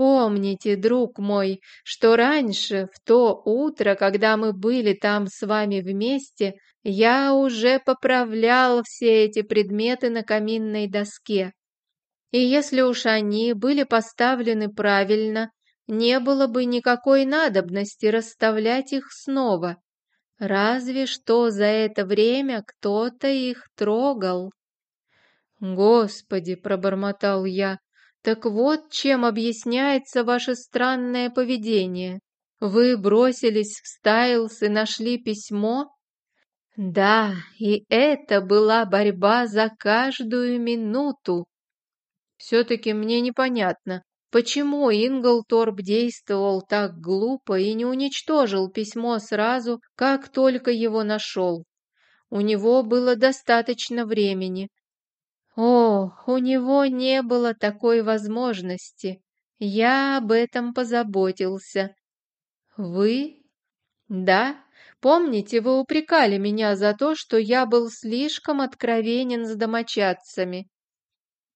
Вспомните, друг мой, что раньше, в то утро, когда мы были там с вами вместе, я уже поправлял все эти предметы на каминной доске. И если уж они были поставлены правильно, не было бы никакой надобности расставлять их снова. Разве что за это время кто-то их трогал. «Господи!» — пробормотал я. «Так вот чем объясняется ваше странное поведение. Вы бросились в Стайлс и нашли письмо?» «Да, и это была борьба за каждую минуту. Все-таки мне непонятно, почему Инглторп действовал так глупо и не уничтожил письмо сразу, как только его нашел. У него было достаточно времени. О, у него не было такой возможности. Я об этом позаботился. Вы? Да. Помните, вы упрекали меня за то, что я был слишком откровенен с домочадцами.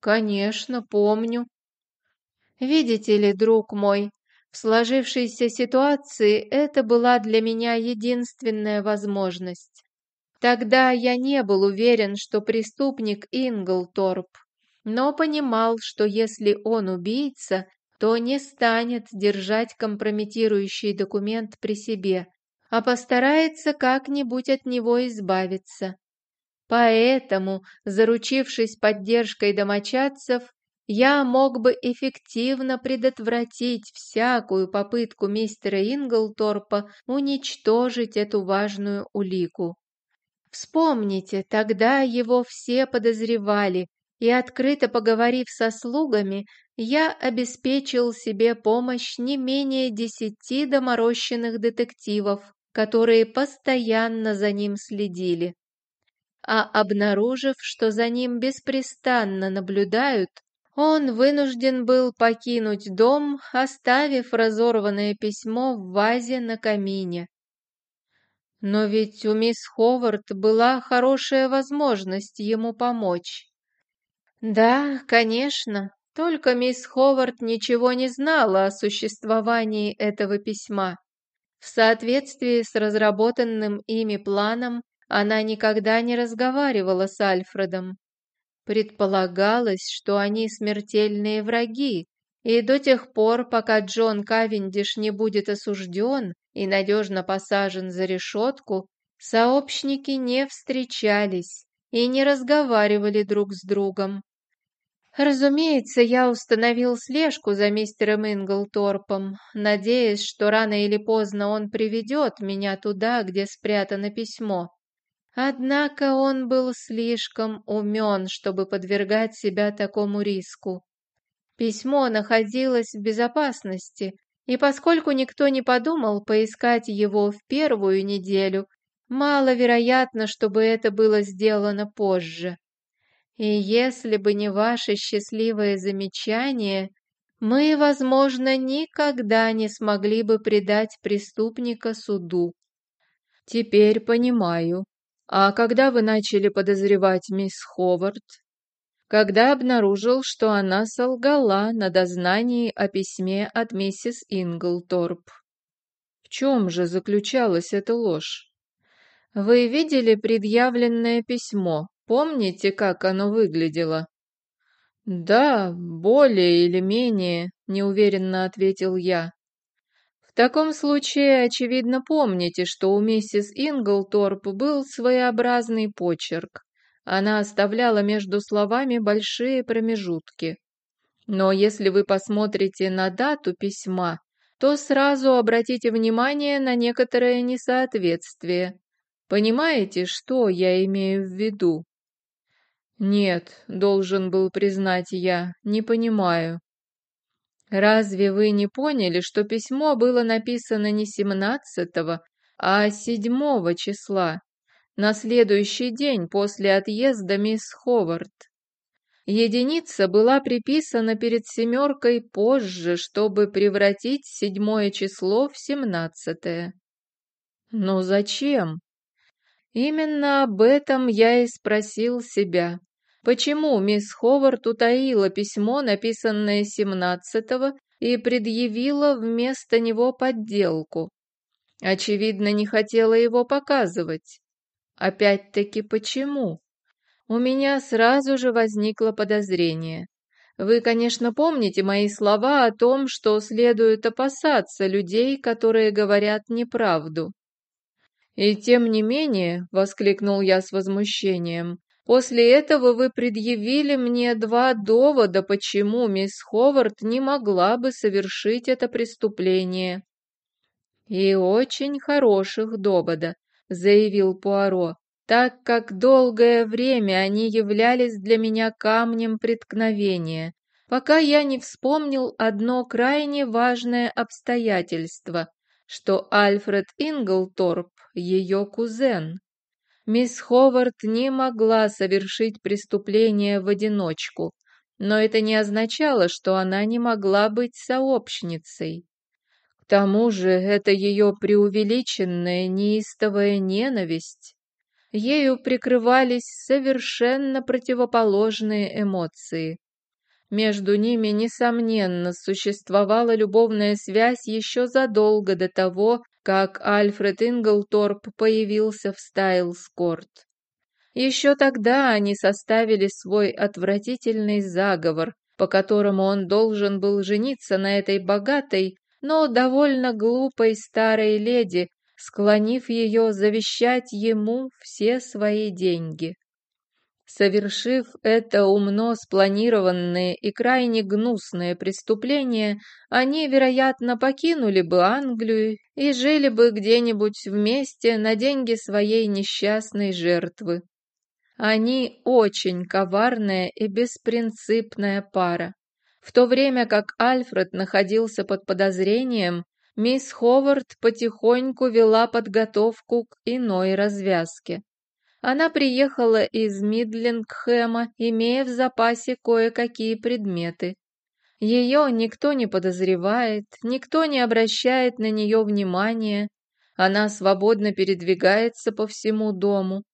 Конечно, помню. Видите ли, друг мой, в сложившейся ситуации это была для меня единственная возможность. Тогда я не был уверен, что преступник Инглторп, но понимал, что если он убийца, то не станет держать компрометирующий документ при себе, а постарается как-нибудь от него избавиться. Поэтому, заручившись поддержкой домочадцев, я мог бы эффективно предотвратить всякую попытку мистера Инглторпа уничтожить эту важную улику. Вспомните, тогда его все подозревали, и, открыто поговорив со слугами, я обеспечил себе помощь не менее десяти доморощенных детективов, которые постоянно за ним следили а обнаружив, что за ним беспрестанно наблюдают, он вынужден был покинуть дом, оставив разорванное письмо в вазе на камине. Но ведь у мисс Ховард была хорошая возможность ему помочь. Да, конечно, только мисс Ховард ничего не знала о существовании этого письма. В соответствии с разработанным ими планом, она никогда не разговаривала с Альфредом. Предполагалось, что они смертельные враги, и до тех пор, пока Джон Кавендиш не будет осужден и надежно посажен за решетку, сообщники не встречались и не разговаривали друг с другом. Разумеется, я установил слежку за мистером Инглторпом, надеясь, что рано или поздно он приведет меня туда, где спрятано письмо. Однако он был слишком умен, чтобы подвергать себя такому риску. Письмо находилось в безопасности, и поскольку никто не подумал поискать его в первую неделю, маловероятно, чтобы это было сделано позже. И если бы не ваше счастливое замечание, мы, возможно, никогда не смогли бы предать преступника суду. Теперь понимаю, «А когда вы начали подозревать мисс Ховард?» «Когда обнаружил, что она солгала на дознании о письме от миссис Инглторп». «В чем же заключалась эта ложь?» «Вы видели предъявленное письмо? Помните, как оно выглядело?» «Да, более или менее», — неуверенно ответил я. В таком случае, очевидно, помните, что у миссис Инглторп был своеобразный почерк. Она оставляла между словами большие промежутки. Но если вы посмотрите на дату письма, то сразу обратите внимание на некоторое несоответствие. Понимаете, что я имею в виду? Нет, должен был признать я, не понимаю. Разве вы не поняли, что письмо было написано не семнадцатого, а седьмого числа, на следующий день после отъезда мисс Ховард? Единица была приписана перед семеркой позже, чтобы превратить седьмое число в семнадцатое. Но зачем? Именно об этом я и спросил себя. Почему мисс Ховард утаила письмо, написанное 17-го, и предъявила вместо него подделку. Очевидно, не хотела его показывать. Опять-таки, почему? У меня сразу же возникло подозрение. Вы, конечно, помните мои слова о том, что следует опасаться людей, которые говорят неправду. И тем не менее, воскликнул я с возмущением, после этого вы предъявили мне два довода, почему мисс Ховард не могла бы совершить это преступление. И очень хороших довода, заявил Пуаро так как долгое время они являлись для меня камнем преткновения, пока я не вспомнил одно крайне важное обстоятельство, что Альфред Инглторп — ее кузен. Мисс Ховард не могла совершить преступление в одиночку, но это не означало, что она не могла быть сообщницей. Тому же это ее преувеличенная неистовая ненависть ею прикрывались совершенно противоположные эмоции. Между ними, несомненно, существовала любовная связь еще задолго до того, как Альфред Инглторп появился в Стайлскорт. Еще тогда они составили свой отвратительный заговор, по которому он должен был жениться на этой богатой, но довольно глупой старой леди, склонив ее завещать ему все свои деньги. Совершив это умно спланированное и крайне гнусное преступление, они, вероятно, покинули бы Англию и жили бы где-нибудь вместе на деньги своей несчастной жертвы. Они очень коварная и беспринципная пара. В то время как Альфред находился под подозрением, мисс Ховард потихоньку вела подготовку к иной развязке. Она приехала из Мидлингхэма, имея в запасе кое-какие предметы. Ее никто не подозревает, никто не обращает на нее внимания, она свободно передвигается по всему дому.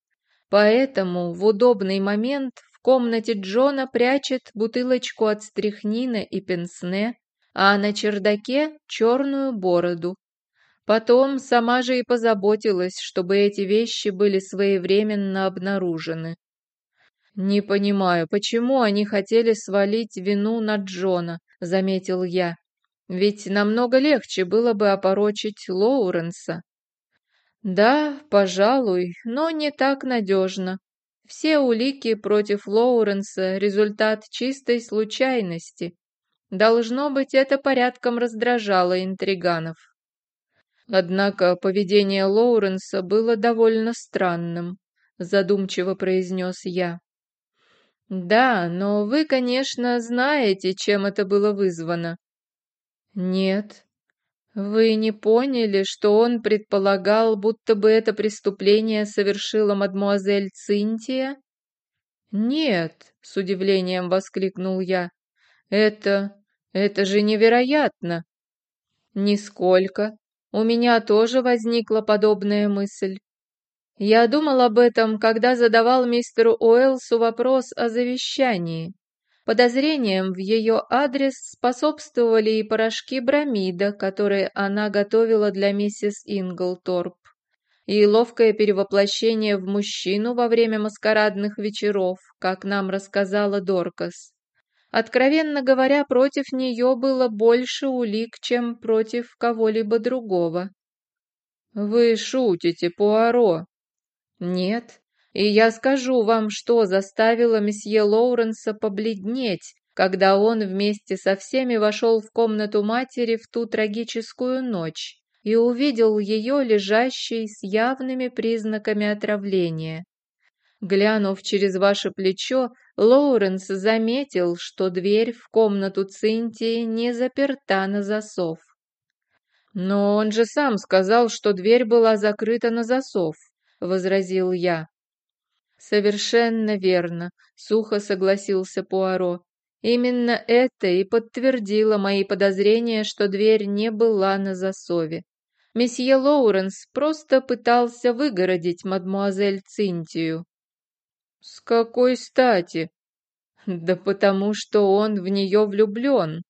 Поэтому в удобный момент комнате Джона прячет бутылочку от стряхнина и пенсне, а на чердаке черную бороду. Потом сама же и позаботилась, чтобы эти вещи были своевременно обнаружены. «Не понимаю, почему они хотели свалить вину на Джона», — заметил я. «Ведь намного легче было бы опорочить Лоуренса». «Да, пожалуй, но не так надежно. Все улики против Лоуренса — результат чистой случайности. Должно быть, это порядком раздражало интриганов. Однако поведение Лоуренса было довольно странным, задумчиво произнес я. Да, но вы, конечно, знаете, чем это было вызвано. Нет. Вы не поняли, что он предполагал, будто бы это преступление совершила мадмуазель Цинтия? Нет, с удивлением воскликнул я. Это это же невероятно. Нисколько. У меня тоже возникла подобная мысль. Я думал об этом, когда задавал мистеру Уэлсу вопрос о завещании. Подозрениям в ее адрес способствовали и порошки бромида, которые она готовила для миссис Инглторп, и ловкое перевоплощение в мужчину во время маскарадных вечеров, как нам рассказала Доркас. Откровенно говоря, против нее было больше улик, чем против кого-либо другого. «Вы шутите, Пуаро?» «Нет, и я скажу вам, что заставило месье Лоуренса побледнеть, когда он вместе со всеми вошел в комнату матери в ту трагическую ночь и увидел ее лежащей с явными признаками отравления. Глянув через ваше плечо, Лоуренс заметил, что дверь в комнату Цинтии не заперта на засов. «Но он же сам сказал, что дверь была закрыта на засов», — возразил я. «Совершенно верно», — сухо согласился Пуаро. «Именно это и подтвердило мои подозрения, что дверь не была на засове. Месье Лоуренс просто пытался выгородить мадмуазель Цинтию. «С какой стати?» «Да потому что он в нее влюблен».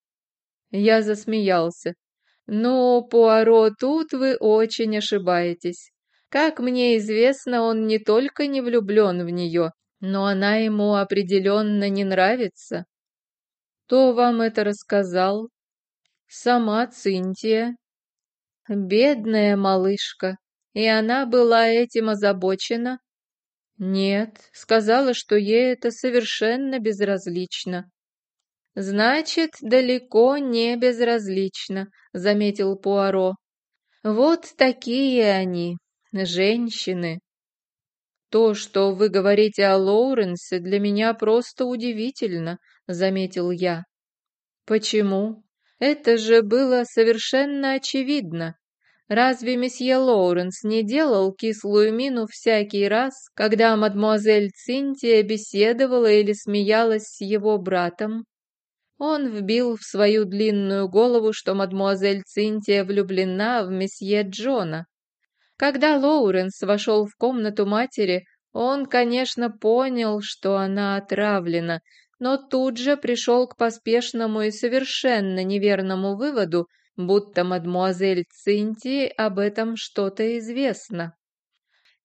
Я засмеялся. Но, Пуаро, тут вы очень ошибаетесь. Как мне известно, он не только не влюблен в нее, но она ему определенно не нравится. Кто вам это рассказал? Сама Цинтия. Бедная малышка. И она была этим озабочена? Нет, сказала, что ей это совершенно безразлично. Значит, далеко не безразлично, заметил Пуаро. Вот такие они, женщины. То, что вы говорите о Лоуренсе, для меня просто удивительно, заметил я. Почему? Это же было совершенно очевидно. Разве месье Лоуренс не делал кислую мину всякий раз, когда мадемуазель Цинтия беседовала или смеялась с его братом? Он вбил в свою длинную голову, что мадемуазель Цинтия влюблена в месье Джона. Когда Лоуренс вошел в комнату матери, он, конечно, понял, что она отравлена, но тут же пришел к поспешному и совершенно неверному выводу, будто мадмуазель Цинтии об этом что-то известно.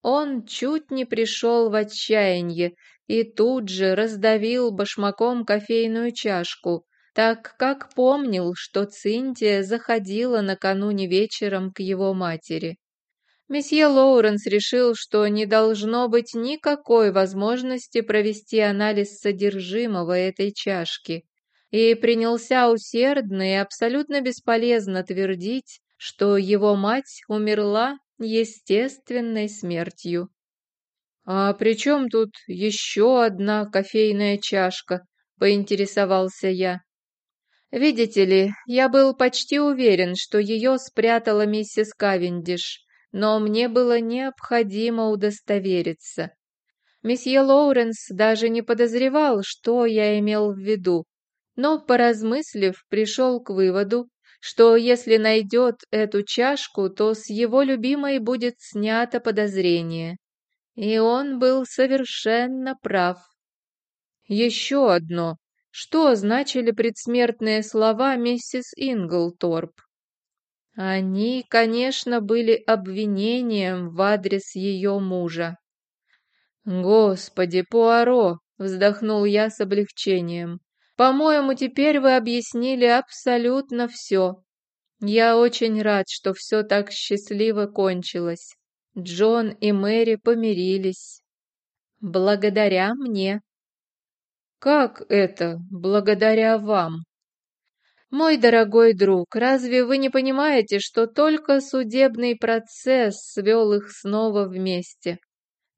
Он чуть не пришел в отчаяние и тут же раздавил башмаком кофейную чашку, так как помнил, что Цинтия заходила накануне вечером к его матери. Месье Лоуренс решил, что не должно быть никакой возможности провести анализ содержимого этой чашки, и принялся усердно и абсолютно бесполезно твердить, что его мать умерла естественной смертью. «А при чем тут еще одна кофейная чашка?» — поинтересовался я. «Видите ли, я был почти уверен, что ее спрятала миссис Кавендиш, но мне было необходимо удостовериться. Месье Лоуренс даже не подозревал, что я имел в виду, но, поразмыслив, пришел к выводу, что если найдет эту чашку, то с его любимой будет снято подозрение. И он был совершенно прав. Еще одно. Что значили предсмертные слова миссис Инглторп? Они, конечно, были обвинением в адрес ее мужа. «Господи, Пуаро!» — вздохнул я с облегчением. По-моему, теперь вы объяснили абсолютно все. Я очень рад, что все так счастливо кончилось. Джон и Мэри помирились. Благодаря мне. Как это благодаря вам? Мой дорогой друг, разве вы не понимаете, что только судебный процесс свел их снова вместе?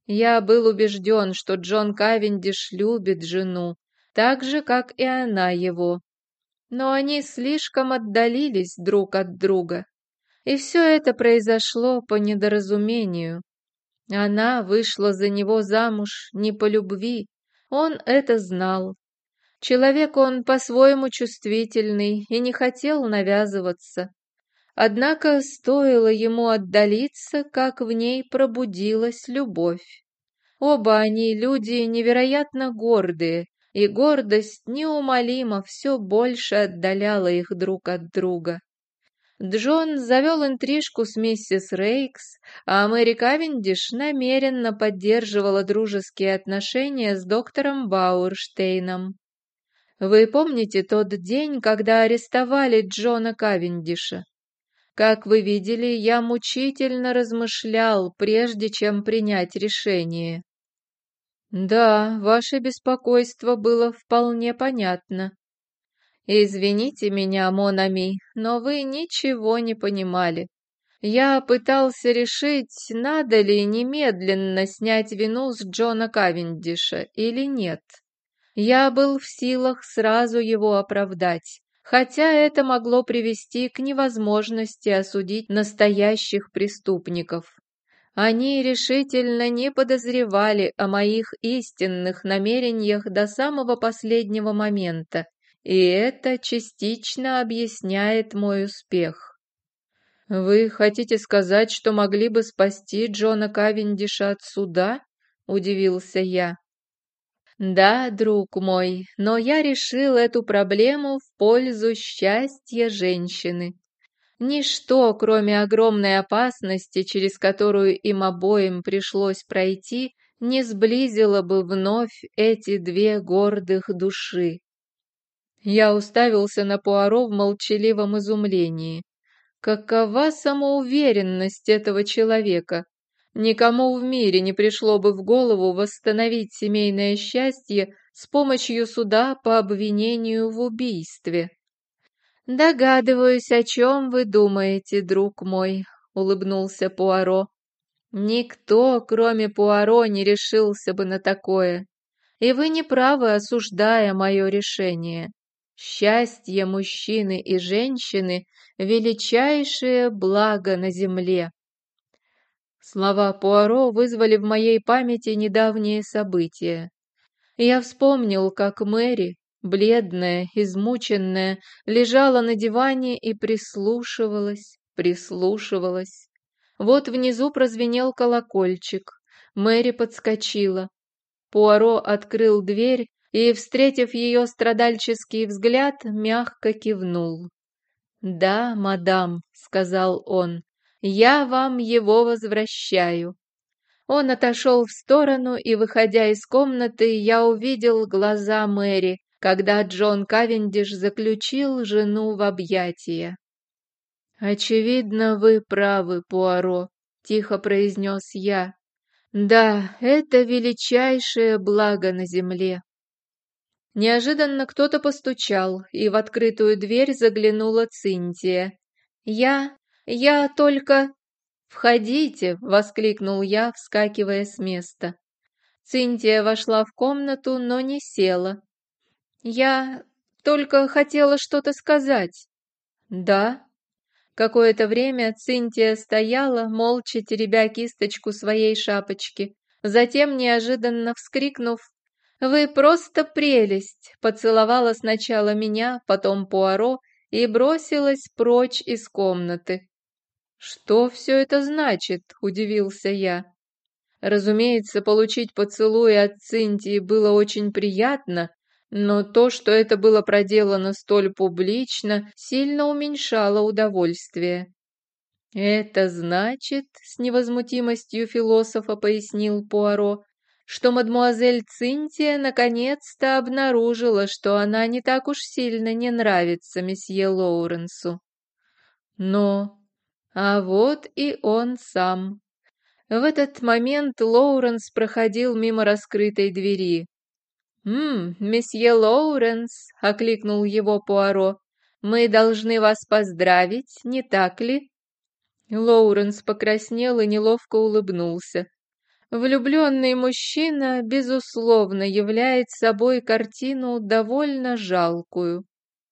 Я был убежден, что Джон Кавендиш любит жену, так же, как и она его. Но они слишком отдалились друг от друга. И все это произошло по недоразумению. Она вышла за него замуж не по любви, он это знал. Человек он по-своему чувствительный и не хотел навязываться. Однако стоило ему отдалиться, как в ней пробудилась любовь. Оба они люди невероятно гордые, и гордость неумолимо все больше отдаляла их друг от друга. Джон завел интрижку с миссис Рейкс, а Мэри Кавендиш намеренно поддерживала дружеские отношения с доктором Бауэрштейном. Вы помните тот день, когда арестовали Джона Кавендиша? Как вы видели, я мучительно размышлял, прежде чем принять решение. Да, ваше беспокойство было вполне понятно. Извините меня, Монами, но вы ничего не понимали. Я пытался решить, надо ли немедленно снять вину с Джона Кавендиша или нет. Я был в силах сразу его оправдать, хотя это могло привести к невозможности осудить настоящих преступников. Они решительно не подозревали о моих истинных намерениях до самого последнего момента, и это частично объясняет мой успех. «Вы хотите сказать, что могли бы спасти Джона Кавендиша от суда?» – удивился я. Да, друг мой, но я решил эту проблему в пользу счастья женщины. Ничто, кроме огромной опасности, через которую им обоим пришлось пройти, не сблизило бы вновь эти две гордых души. Я уставился на Пуаро в молчаливом изумлении. Какова самоуверенность этого человека? Никому в мире не пришло бы в голову восстановить семейное счастье с помощью суда по обвинению в убийстве. «Догадываюсь, о чем вы думаете, друг мой», — улыбнулся Пуаро. «Никто, кроме Пуаро, не решился бы на такое. И вы не правы, осуждая мое решение. Счастье мужчины и женщины — величайшее благо на земле». Слова Пуаро вызвали в моей памяти недавние события. Я вспомнил, как Мэри, бледная, измученная, лежала на диване и прислушивалась, прислушивалась. Вот внизу прозвенел колокольчик. Мэри подскочила. Пуаро открыл дверь и, встретив ее страдальческий взгляд, мягко кивнул. «Да, мадам», — сказал он, — «я вам его возвращаю». Он отошел в сторону, и, выходя из комнаты, я увидел глаза Мэри, когда Джон Кавендиш заключил жену в объятия. «Очевидно, вы правы, Пуаро», — тихо произнес я. «Да, это величайшее благо на земле». Неожиданно кто-то постучал, и в открытую дверь заглянула Цинтия. «Я... я только...» «Входите!» — воскликнул я, вскакивая с места. Цинтия вошла в комнату, но не села, я только хотела что-то сказать. Да? Какое-то время Цинтия стояла, молча теребя кисточку своей шапочки. Затем, неожиданно вскрикнув, «Вы просто прелесть!» поцеловала сначала меня, потом Пуаро и бросилась прочь из комнаты. «Что все это значит?» – удивился я. Разумеется, получить поцелуй от Цинтии было очень приятно, но то, что это было проделано столь публично, сильно уменьшало удовольствие. «Это значит, — с невозмутимостью философа пояснил Пуаро, — что мадмуазель Цинтия наконец-то обнаружила, что она не так уж сильно не нравится месье Лоуренсу. Но... А вот и он сам. В этот момент Лоуренс проходил мимо раскрытой двери. «Ммм, месье Лоуренс», — окликнул его Пуаро, — «мы должны вас поздравить, не так ли?» Лоуренс покраснел и неловко улыбнулся. Влюбленный мужчина, безусловно, является собой картину довольно жалкую,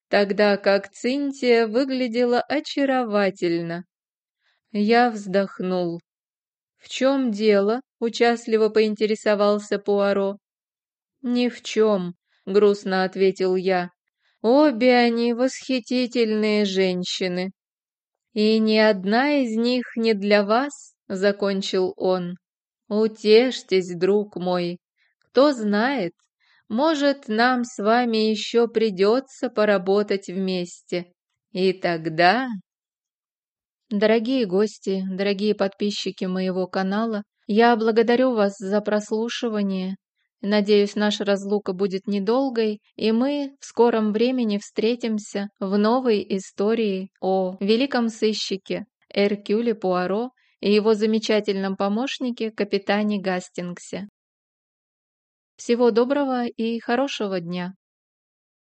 тогда как Цинтия выглядела очаровательно. Я вздохнул. «В чем дело?» — участливо поинтересовался Пуаро. «Ни в чем», — грустно ответил я. «Обе они восхитительные женщины». «И ни одна из них не для вас», — закончил он. «Утешьтесь, друг мой. Кто знает, может, нам с вами еще придется поработать вместе. И тогда...» Дорогие гости, дорогие подписчики моего канала, я благодарю вас за прослушивание Надеюсь, наша разлука будет недолгой, и мы в скором времени встретимся в новой истории о великом сыщике Эркюле Пуаро и его замечательном помощнике капитане Гастингсе. Всего доброго и хорошего дня!